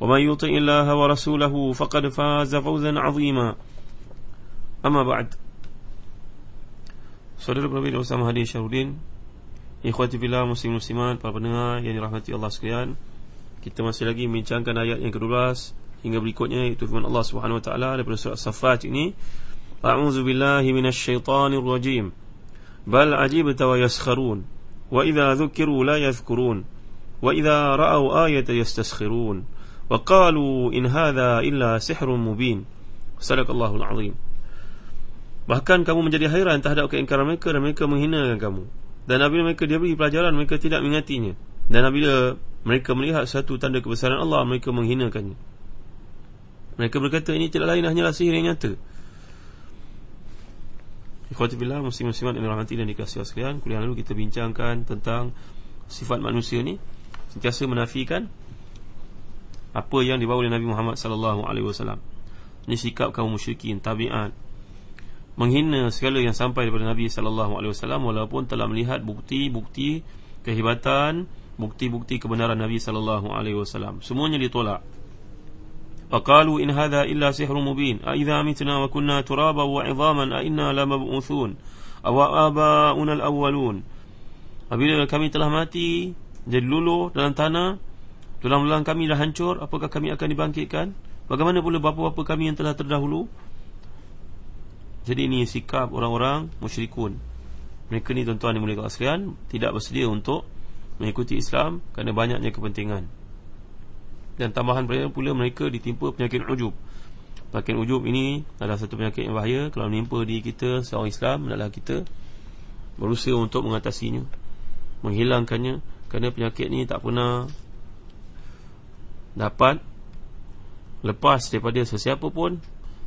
ومن يطع الله ورسوله فقد فاز فوزا عظيما أما بعد Saudara Nabi Usama Hadi Syarudin Ikhwati Billah Muslim Muslimat Para pendengar yang dirahmati Allah sekalian Kita masih lagi membincangkan ayat yang ke-12 Hingga berikutnya Itu firman Allah SWT Daripada surat Safat ini A'udzu billahi minasyaitonir rajim Bal ajibta wa yaskharun Wa idza dhukiru la yadhkurun Wa idza ra'aw ayatan yastaskhirun Wa qalu in hadha illa sihrun mubin Sadaqallahul azim Bahkan kamu menjadi hairan terhadap keingkaran mereka dan mereka menghinakan kamu. Dan apabila mereka diberi pelajaran, mereka tidak mengingatinya. Dan apabila mereka melihat satu tanda kebesaran Allah, mereka menghinakannya. Mereka berkata, ini tidak lain hanyalah sihir yang nyata. Ikhwatibillah, muslim-muslimat yang rahmati dan dikasih sekalian. Kuliah lalu kita bincangkan tentang sifat manusia ni. Sentiasa menafikan apa yang dibawa oleh Nabi Muhammad sallallahu alaihi wasallam. Ini sikap kaum musyrikin, tabi'at, menghina segala yang sampai daripada Nabi sallallahu alaihi wasallam walaupun telah melihat bukti-bukti kehebatan, bukti-bukti kebenaran Nabi sallallahu alaihi wasallam. Semuanya ditolak. Faqalu in hadha illa sihrun mubin. A idza mitna wa kunna turaba wa 'idhaman a inna lamab'uthun? Aw aba'una al-awwalun? Apabila kami telah mati jadi luluh dalam tanah, tulang-tulang kami dah hancur, apakah kami akan dibangkitkan? Bagaimana pula bapa-bapa kami yang telah terdahulu? Jadi ini sikap orang-orang musyrikun Mereka ni tuan-tuan mulia sekalian Tidak bersedia untuk mengikuti Islam Kerana banyaknya kepentingan Dan tambahan pula mereka ditimpa penyakit ujub Penyakit ujub ini adalah satu penyakit yang bahaya Kalau menimpa di kita seorang Islam adalah kita Berusaha untuk mengatasinya Menghilangkannya Kerana penyakit ini tak pernah Dapat Lepas daripada sesiapa pun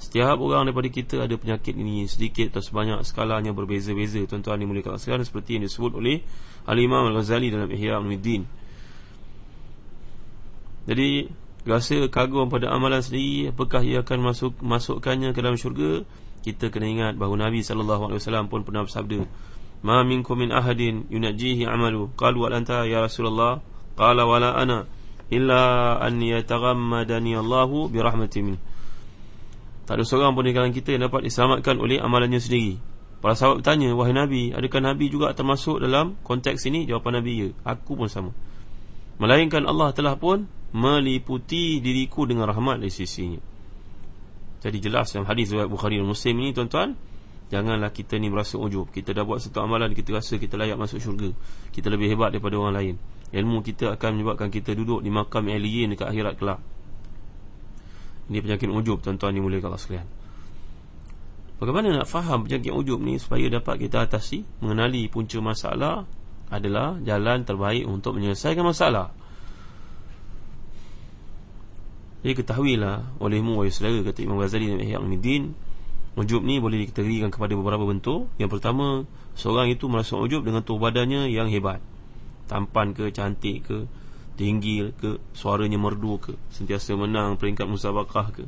Setiap orang daripada kita ada penyakit ini sedikit atau sebanyak skalanya berbeza-beza tuan-tuan yang mulia sekalian seperti yang disebut oleh Al-Imam Al-Ghazali dalam Ihya Ulumuddin. Jadi rasa kagum pada amalan sendiri apakah ia akan masuk masukkannya ke dalam syurga? Kita kena ingat bahawa Nabi wasallam pun pernah bersabda, "Ma minkum min ahadin yunajjihi 'amalu." Qalu wa anta ya Rasulullah? Qala wala ana illa an yataghammadani Allahu bi rahmatin tak ada seorang pun di kalangan kita yang dapat diselamatkan oleh amalannya sendiri. Para sahabat bertanya Wahai Nabi, adakah Nabi juga termasuk dalam konteks ini? Jawapan Nabi, ya Aku pun sama. Melainkan Allah telah pun meliputi diriku dengan rahmat dari sisinya. Jadi jelas dalam hadis Zuhaib Bukhari dan Muslim ini tuan-tuan Janganlah kita ni merasa ujub. Kita dah buat satu amalan Kita rasa kita layak masuk syurga. Kita lebih hebat daripada orang lain Ilmu kita akan menyebabkan kita duduk di makam alien dekat akhirat kelak. Ini penyakit ujub tuan-tuan mulia Allah sekalian. Bagaimana nak faham penyakit ujub ni Supaya dapat kita atasi Mengenali punca masalah Adalah jalan terbaik untuk menyelesaikan masalah. Jadi ketahuilah Olehmu wahai saudara Kata Imam Ghazali dan Ihya Al-Midin Ujub ni boleh dikategorikan kepada beberapa bentuk. Yang pertama Seorang itu merasa ujub dengan tubuh badannya yang hebat Tampan ke, cantik ke tinggi ke suaranya merdu ke sentiasa menang peringkat musabakah ke.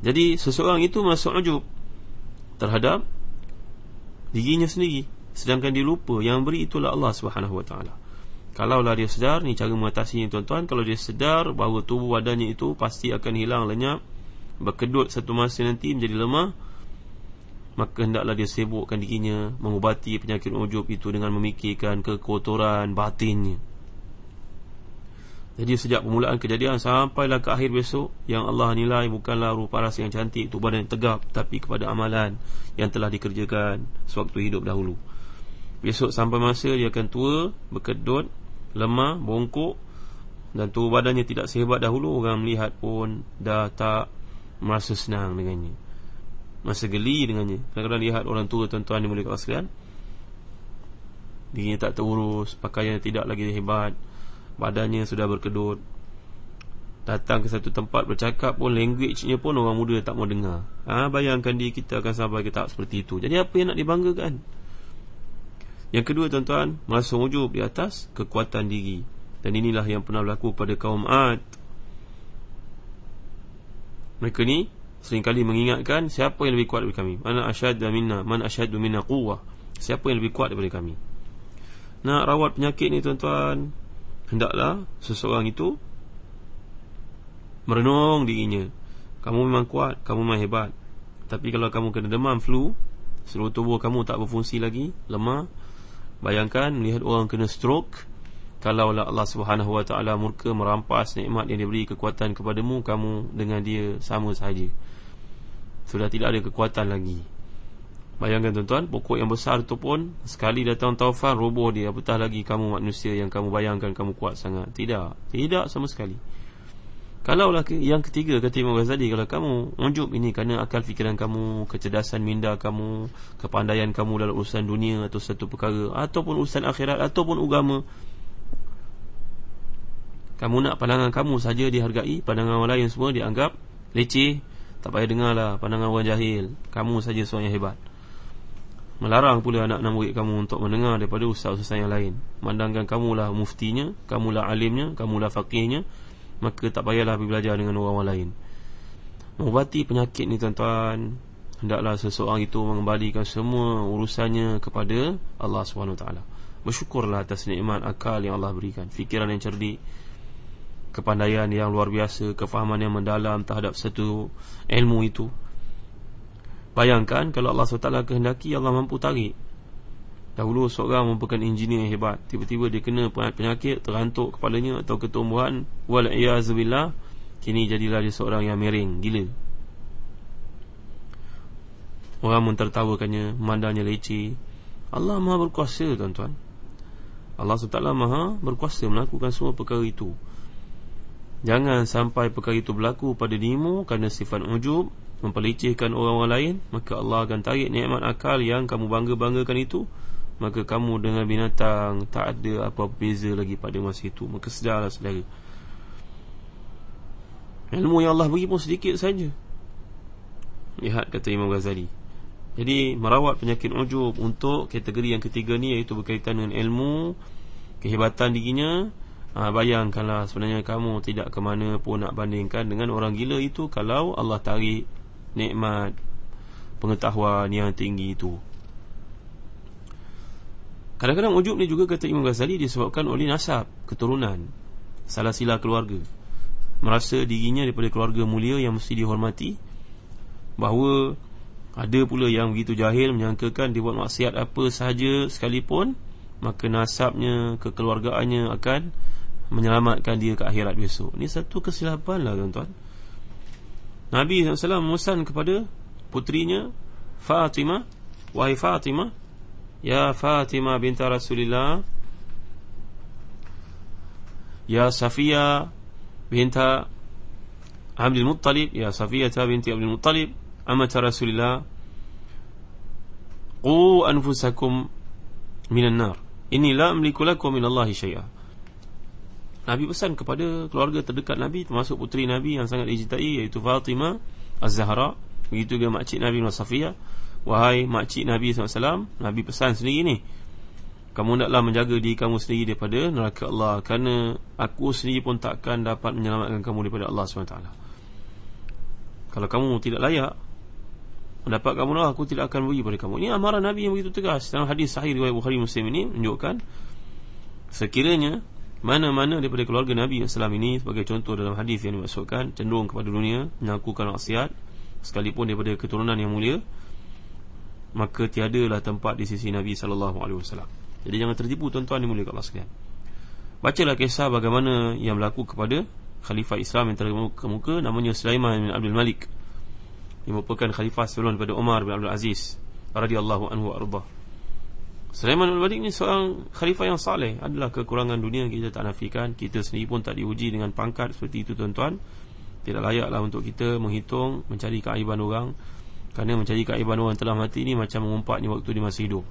Jadi seseorang itu masuk ujub terhadap dirinya sendiri. Sedangkan dia lupa yang beri itulah Allah Subhanahu Wa Taala. Kalaulah dia sedar ni cara mengatasinya tuan-tuan. Kalau dia sedar bahawa tubuh badannya itu pasti akan hilang lenyap berkedut satu masa nanti menjadi lemah maka hendaklah dia sibukkan dirinya mengubati penyakit ujub itu dengan memikirkan kekotoran batinnya. Jadi sejak permulaan kejadian Sampailah ke akhir besok Yang Allah nilai bukanlah rupa ras yang cantik badan yang tegap Tapi kepada amalan Yang telah dikerjakan Sewaktu hidup dahulu. Besok sampai masa dia akan tua Berkedut Lemah Bongkok Dan tua badannya tidak sehebat dahulu Orang melihat pun Dah tak Merasa senang dengannya Masa geli dengannya. Kadang-kadang lihat orang tua tuan-tuan Yang boleh sekalian. Dirinya tak terurus Pakaiannya tidak lagi hebat Badannya sudah berkedut. Datang ke satu tempat bercakap pun Language-nya pun orang muda tak mau dengar. Ha, Bayangkan diri kita akan sampai ke tahap seperti itu. Jadi apa yang nak dibanggakan? Yang kedua tuan-tuan Merasa ujub di atas kekuatan diri. Dan inilah yang pernah berlaku pada kaum Ad. Mereka ni Seringkali mengingatkan Siapa yang lebih kuat daripada kami. Mana asyad minna Man asyad minna quwah Siapa yang lebih kuat daripada kami. Nak rawat penyakit ni tuan-tuan Hendaklah seseorang itu Merenung dirinya. Kamu memang kuat, kamu memang hebat. Tapi kalau kamu kena demam flu Seluruh tubuh kamu tak berfungsi lagi Lemah Bayangkan melihat orang kena stroke Kalaulah Allah subhanahu wa ta'ala murka merampas nikmat yang diberi kekuatan kepadamu Kamu dengan dia sama sahaja. Sudah tidak ada kekuatan lagi. Bayangkan tuan-tuan Pokok yang besar tu pun Sekali datang taufan Roboh dia Apatah lagi kamu manusia Yang kamu bayangkan Kamu kuat sangat? Tidak. Tidak sama sekali. Kalaulah yang ketiga Kata Imam Ghazali Kalau kamu Unjuk ini Kerana akal fikiran kamu Kecerdasan minda kamu Kepandaian kamu Dalam urusan dunia Atau satu perkara Ataupun urusan akhirat Ataupun agama Kamu nak pandangan kamu saja dihargai Pandangan orang lain semua dianggap Leceh Tak payah dengar lah Pandangan orang jahil. Kamu saja seorang yang hebat. Melarang pula anak-anak murid kamu untuk mendengar daripada ustaz-ustaz yang lain. Memandangkan kamulah muftinya, kamulah alimnya, kamulah faqihnya Maka tak payahlah pergi belajar dengan orang-orang lain. Mengubati penyakit ni tuan-tuan Hendaklah seseorang itu mengembalikan semua urusannya kepada Allah SWT Bersyukurlah atas nikmat akal yang Allah berikan. Fikiran yang cerdik Kepandaian yang luar biasa Kefahaman yang mendalam terhadap satu ilmu itu. Bayangkan kalau Allah SWT kehendaki Allah mampu tarik. Dahulu seorang merupakan engineer hebat Tiba-tiba dia kena penyakit Terantuk kepalanya atau ketumbuhan. Wal'iyazubillah Kini jadilah dia seorang yang miring Gila. Orang mentertawakannya Memandangnya leceh. Allah maha berkuasa tuan-tuan. Allah SWT maha berkuasa Melakukan semua perkara itu Jangan sampai perkara itu berlaku pada dirimu Kerana sifat ujub memperlecehkan orang-orang lain maka Allah akan tarik nikmat akal yang kamu bangga-banggakan itu. Maka kamu dengan binatang tak ada apa-apa beza lagi pada masa itu. Maka sedarlah saudara. Ilmu yang Allah beri pun sedikit saja. Lihat kata Imam Ghazali. Jadi merawat penyakit ujub untuk kategori yang ketiga ni iaitu berkaitan dengan ilmu kehebatan dirinya ha, bayangkanlah sebenarnya kamu tidak ke mana pun nak bandingkan dengan orang gila itu kalau Allah tarik nikmat pengetahuan yang tinggi itu. Kadang-kadang ujub ni juga kata Imam Ghazali disebabkan oleh nasab, keturunan, salah sila keluarga. Merasa dirinya daripada keluarga mulia yang mesti dihormati bahawa ada pula yang begitu jahil menyangkakan dia buat maksiat apa sahaja sekalipun maka nasabnya, kekeluargaannya akan menyelamatkan dia ke akhirat besok. Ini satu kesilapan lah tuan-tuan. Nabi SAW memesan kepada putrinya Fatimah. Wahai Fatimah. Ya Fatimah binta Rasulullah Ya Safiyah binta Abdul Muttalib. Ya Safiyah binti Abdul Muttalib Amata Rasulullah Qu anfusakum minan nar. Ini la amliku lakum minallahi syai'ah Nabi pesan kepada keluarga terdekat Nabi termasuk puteri Nabi yang sangat dicintai iaitu Fatimah Az-Zahra. Begitu juga makcik Nabi Safiyah wahai makcik Nabi SAW Nabi pesan sendiri ni kamu naklah menjaga diri kamu sendiri daripada neraka Allah kerana aku sendiri pun takkan dapat menyelamatkan kamu daripada Allah SWT kalau kamu tidak layak mendapat kamu lah aku tidak akan beri pada kamu. Ini amaran Nabi yang begitu tegas. Dalam hadis sahih riwayat Bukhari Muslim ini menunjukkan sekiranya mana-mana daripada keluarga Nabi SAW ini sebagai contoh dalam hadis yang dimaksudkan cenderung kepada dunia melakukan maksiat sekalipun daripada keturunan yang mulia maka tiadalah tempat di sisi Nabi SAW jadi jangan tertipu tuan-tuan dimuliakan Allah sekalian. Bacalah kisah bagaimana yang berlaku kepada Khalifah Islam yang terkemuka namanya Sulaiman bin Abdul Malik. Yang merupakan Khalifah sebelum daripada Umar bin Abdul Aziz radhiyallahu anhu arba. Sulaiman bin Malik ni seorang Khalifah yang saleh. Adalah kekurangan dunia kita tak nafikan. Kita sendiri pun tak diuji dengan pangkat seperti itu tuan-tuan. Tidak layaklah untuk kita menghitung Mencari keaiban orang. Kerana mencari keaiban orang yang telah mati ni Macam mengumpatnya waktu di masa hidup.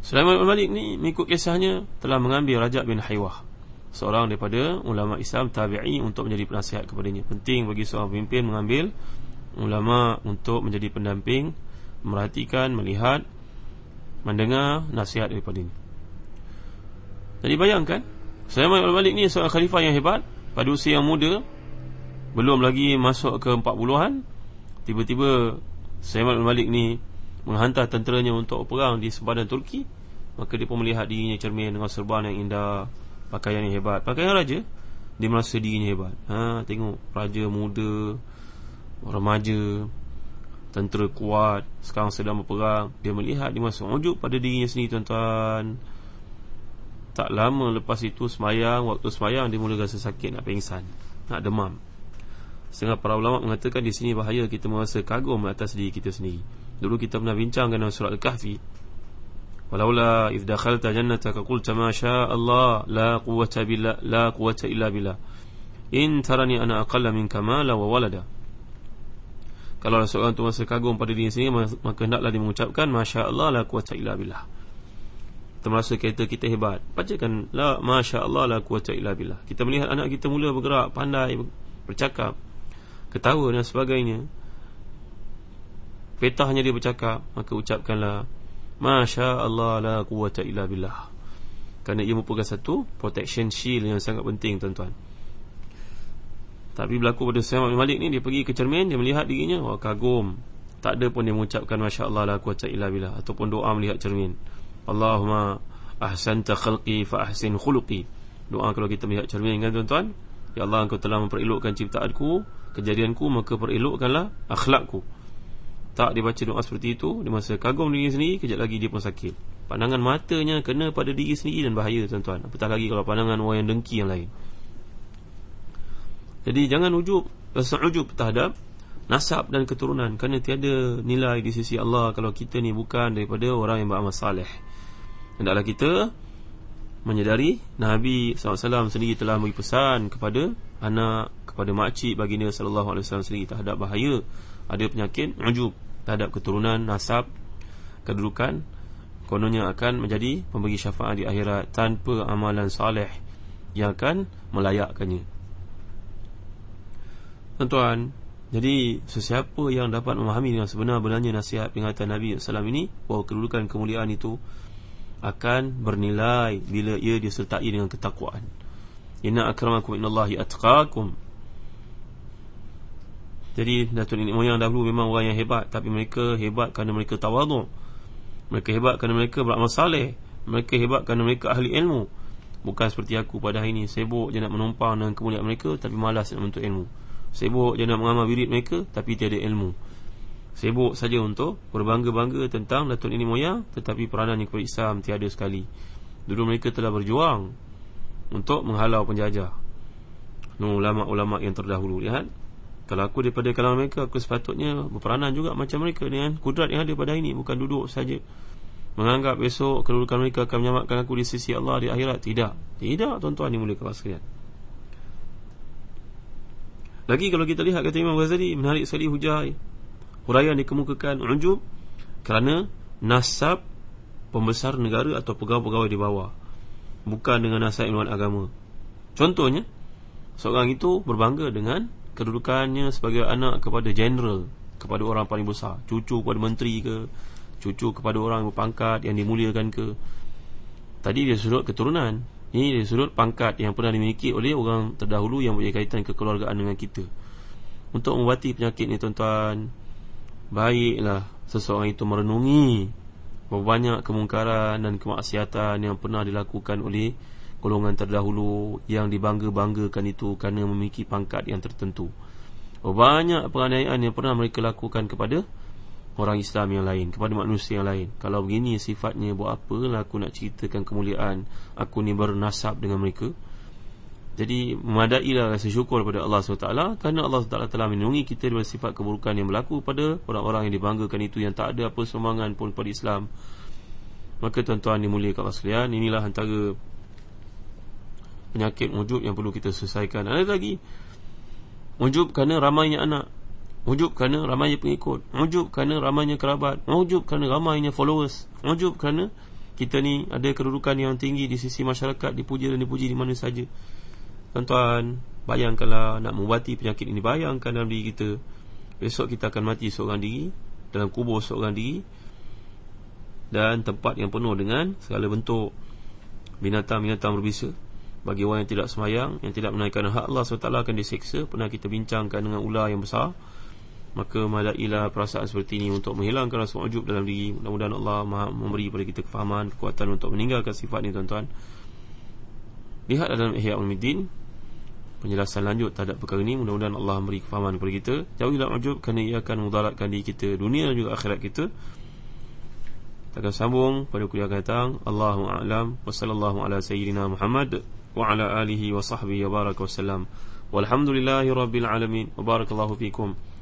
Sulaiman bin Malik ni mengikut kisahnya telah mengambil Rajab bin Haywah seorang daripada ulama Islam tabi'i untuk menjadi penasihat kepadanya. Penting bagi seorang pemimpin mengambil ulama untuk menjadi pendamping, merhatikan, melihat, mendengar nasihat daripada ini. Jadi bayangkan Sulaiman bin Malik ni seorang khalifah yang hebat pada usia yang muda belum lagi masuk ke 40-an tiba-tiba Sulaiman bin Malik ni menghantar tenteranya untuk perang di sempadan Turki maka dia pun melihat dirinya cermin dengan serban yang indah pakaian yang hebat pakaian raja dia merasa dirinya hebat ha tengok raja muda remaja tentera kuat sekarang sedang berperang dia melihat dia masuk ujub pada dirinya sendiri tuan-tuan tak lama lepas itu semayang waktu semayang dia mula rasa sakit nak pingsan nak demam Setengah para ulama mengatakan di sini bahaya kita merasa kagum atas diri kita sendiri. Dulu kita pernah bincangkan dalam surat Al-Kahfi. Walaula idh dakhalta jannataka qulta ma syaa Allah la quwwata billah la quwwata illa billah. In tarani ana aqalla minka mala wa walada. Kalau seorang tu merasa kagum pada diri sendiri maka hendaklah dia mengucapkan masya-Allah la quwwata illa billah. Termasuk kereta kita hebat. Bacakan la masya-Allah la quwwata illa billah. Kita melihat anak kita mula bergerak, pandai bercakap, ketawa dan sebagainya petahnya dia bercakap maka ucapkanlah Masya Allah la quwata illa billah kerana ia merupakan satu protection shield yang sangat penting tuan-tuan tapi berlaku pada Sayyid Malik ni dia pergi ke cermin dia melihat dirinya wah kagum. Tak ada pun dia mengucapkan Masya Allah la quwata illa billah ataupun doa melihat cermin. Allahumma ahsanta khalqi fa ahsin khuluqi. Doa kalau kita melihat cermin kan tuan-tuan? Ya Allah engkau telah memperelokkan ciptaanku Kejadianku maka perelokkanlah akhlakku. Tak dia baca doa seperti itu Dia masa kagum diri sendiri Kejap lagi dia pun sakit. Pandangan matanya kena pada diri sendiri dan bahaya tuan-tuan. Apatah lagi kalau pandangan orang yang dengki yang lain Jadi jangan ujub Rasa ujub terhadap Nasab dan keturunan. Kerana tiada nilai di sisi Allah Kalau kita ni bukan daripada orang yang beramal salih Hendaklah kita menyedari Nabi SAW sendiri telah beri pesan kepada anak, kepada makcik baginda SAW sendiri terhadap bahaya. Ada penyakit, ujub terhadap keturunan, nasab, kedudukan. Kononnya akan menjadi pemberi syafaat di akhirat tanpa amalan saleh yang akan melayakkannya tuan-tuan jadi sesiapa yang dapat memahami dengan sebenar-benarnya nasihat peringatan Nabi SAW ini bahawa kedudukan kemuliaan itu akan bernilai bila ia disertai dengan ketakwaan. Inna akramakum innallahi atqakum. Jadi datuk nenek moyang dahulu memang orang yang hebat tapi mereka hebat kerana mereka tawaduk. Mereka hebat kerana mereka beramal saleh. Mereka hebat kerana mereka ahli ilmu. Bukan seperti aku pada hari ini sibuk je nak menumpang dengan kemuliaan mereka tapi malas nak menuntut ilmu. Sibuk je nak mengamal wirid mereka tapi tiada ilmu. Sibuk saja untuk berbangga-bangga tentang Datuk Nenek Moyang Tetapi peranan kepada Islam tiada sekali. Dulu mereka telah berjuang Untuk menghalau penjajah. Ulama-ulama yang terdahulu Lihat. Kalau aku daripada kalangan mereka Aku sepatutnya berperanan juga macam mereka Dengan kudrat yang ada pada ini Bukan duduk saja. Menganggap besok kedudukan mereka akan menyelamatkan aku di sisi Allah di akhirat. Tidak. Tidak tuan-tuan dimulakan sekalian Lagi kalau kita lihat kata Imam Ghazali Menarik sekali hujah huraian dikemukakan ujub kerana nasab pembesar negara atau pegawai-pegawai di bawah. Bukan dengan nasab ilmuwan agama. Contohnya seorang itu berbangga dengan kedudukannya sebagai anak kepada general kepada orang paling besar. Cucu kepada menteri ke cucu kepada orang berpangkat yang dimuliakan ke. Tadi dia sudut keturunan ini dia sudut pangkat yang pernah dimiliki oleh orang terdahulu yang punya kaitan kekeluargaan dengan kita. Untuk mengubati penyakit ni tuan-tuan Baiklah seseorang itu merenungi Berapa banyak kemungkaran dan kemaksiatan yang pernah dilakukan oleh Golongan terdahulu yang dibangga-banggakan itu Kerana memiliki pangkat yang tertentu. Berapa banyak penganiayaan yang pernah mereka lakukan kepada orang Islam yang lain kepada manusia yang lain. Kalau begini sifatnya buat apa aku nak ceritakan kemuliaan aku ni bernasab dengan mereka. Jadi memadailah rasa syukur kepada Allah SWT kerana Allah SWT telah melindungi kita dari sifat keburukan yang berlaku pada orang-orang yang dibanggakan itu yang tak ada apa sumbangan pun pada Islam. Maka tuan-tuan dimuliakan Allah sekalian inilah antara penyakit wujud yang perlu kita selesaikan. Ada lagi wujud kerana ramainya anak Ujub kerana ramainya pengikut. Ujub kerana ramainya kerabat. Ujub kerana ramainya followers. Ujub kerana kita ni ada kedudukan yang tinggi di sisi masyarakat Dipuji dan dipuji di mana saja. Tuan-tuan Bayangkanlah nak mengubati penyakit ini. Bayangkan dalam diri kita Besok kita akan mati seorang diri Dalam kubur seorang diri Dan tempat yang penuh dengan Segala bentuk Binatang-binatang berbisa. Bagi orang yang tidak semayang Yang tidak menaikkan hak Allah SWT akan diseksa. Pernah kita bincangkan dengan ular yang besar Maka madailah perasaan seperti ini Untuk menghilangkan rasa ujub dalam diri. Mudah-mudahan Allah memberi kepada kita kefahaman Kekuatan untuk meninggalkan sifat ini tuan-tuan. Lihat dalam Ihya Ulmiddin Penjelasan lanjut terhadap perkara ini. Mudah-mudahan Allah memberi kefahaman kepada kita. Jauhilah ujub kerana ia akan mudaratkan diri kita Dunia dan juga akhirat kita. Kita akan sambung pada kuliah akan datang. Allahu'alam Wassalamualaikum ala sayyidina Muhammad Wa ala alihi wa sahbihi wa baraka wassalam Walhamdulillahi rabbil alamin. Wa barakallahu fikum